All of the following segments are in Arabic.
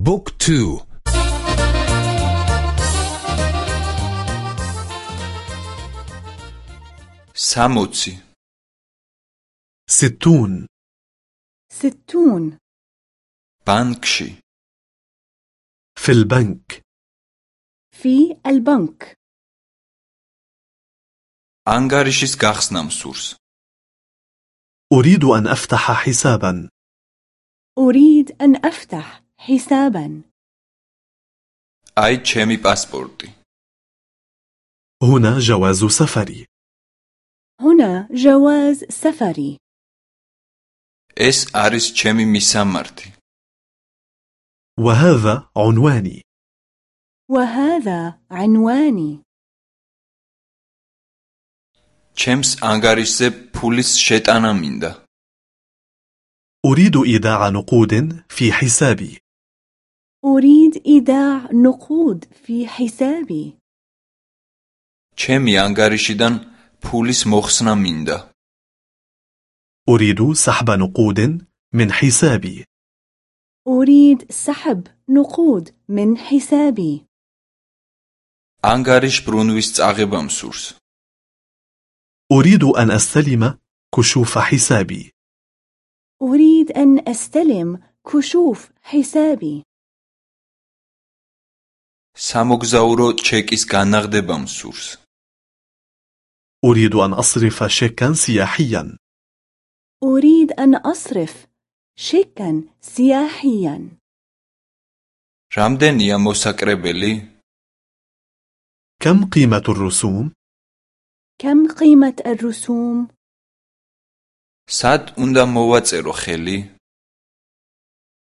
بوك تو ساموتسي ستون ستون بانكشي في البنك في البنك ანგარიშის გახსნამ სურს. أريد أن أفتح حسابا أريد أن أفتح حسابا აი ჩემი პასპორტი. هنا جواز سفري هنا جواز سفري ეს არის ჩემი მისამართი. وهذا عنواني وهذا عنواني ჩემს ანგარიშზე ფულის შეტანა მინდა. أريد إيداع نقود في حسابي أريد إيداع نقود في حسابي ჩემი ანგარიშიდან ფულის მოხსნა მინდა. أريد سحب نقود من حسابي أريد سحب نقود من حسابي ანგარიშ ბრუნვის წაღება მსურს. أريد أن أستلم كشوف حسابي أريد أن أستلم كشوف حسابي სამოგზაურო ჩეკის განაღდება მსურს. أريد أن أصرف شيكا سياحيا أريد أن أصرف شيكا سياحيا რამდენია მოსაკრებელი? كم قيمة الرسوم؟ كم قيمة الرسوم؟ სად უნდა მოვაწერო ხელი?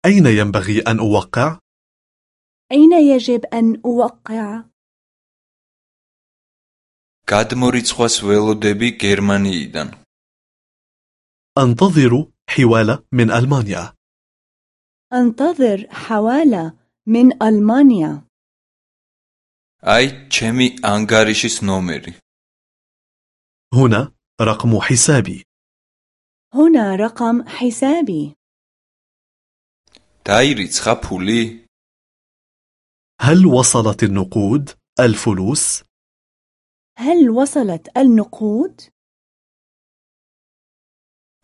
أين ينبغي أن أوقع؟ أين يجب أن أوقع؟ გადმორიცხვას ველოდები გერმანიიდან. أنتظر حوالة من ألمانيا أنتظر حوالة من ألمانيا აი ჩემი ანგარიშის ნომერი. هنا رقم حسابي هنا رقم حسابي დაირიცხა ფული? هل وصلت النقود الفلوس؟ هل وصلت النقود؟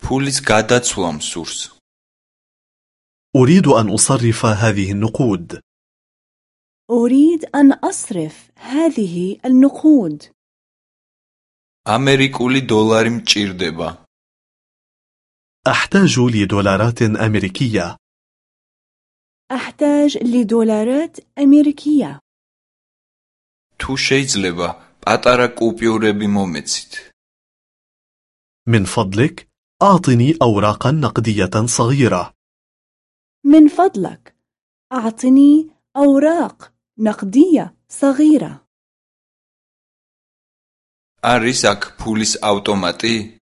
ფულის გადაცვლა მსურს. أريد أن أصرف هذه النقود أريد أن أصرف هذه النقود ამერიკული დოლარი მჭირდება. أحتاج لدولارات أمريكية أحتاج لدولارات أمريكية თუ შეიძლება პატარა კუპიურები მომეცით. من فضلك أعطني أوراقا نقدية صغيرة من فضلك أعطني أوراق نقدية صغيرة არის აქ ფულის ავტომატი?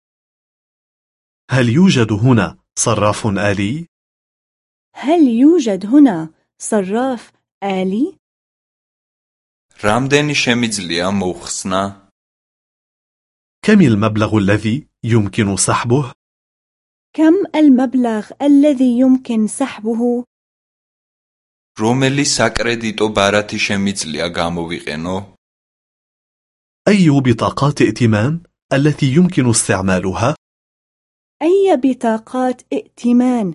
هل يوجد هنا صراف آلي؟ هل يوجد هنا صراف آلي؟ რამდენი შემიძლია მოხსნა? كم المبلغ الذي يمكن سحبه؟ كم المبلغ الذي يمكن سحبه؟ რომელი საკრედიტო ბარათი შემიძლია გამოვიყენო? أي بطاقات ائتمان التي يمكن استعمالها؟ أي بطاقات ائتمان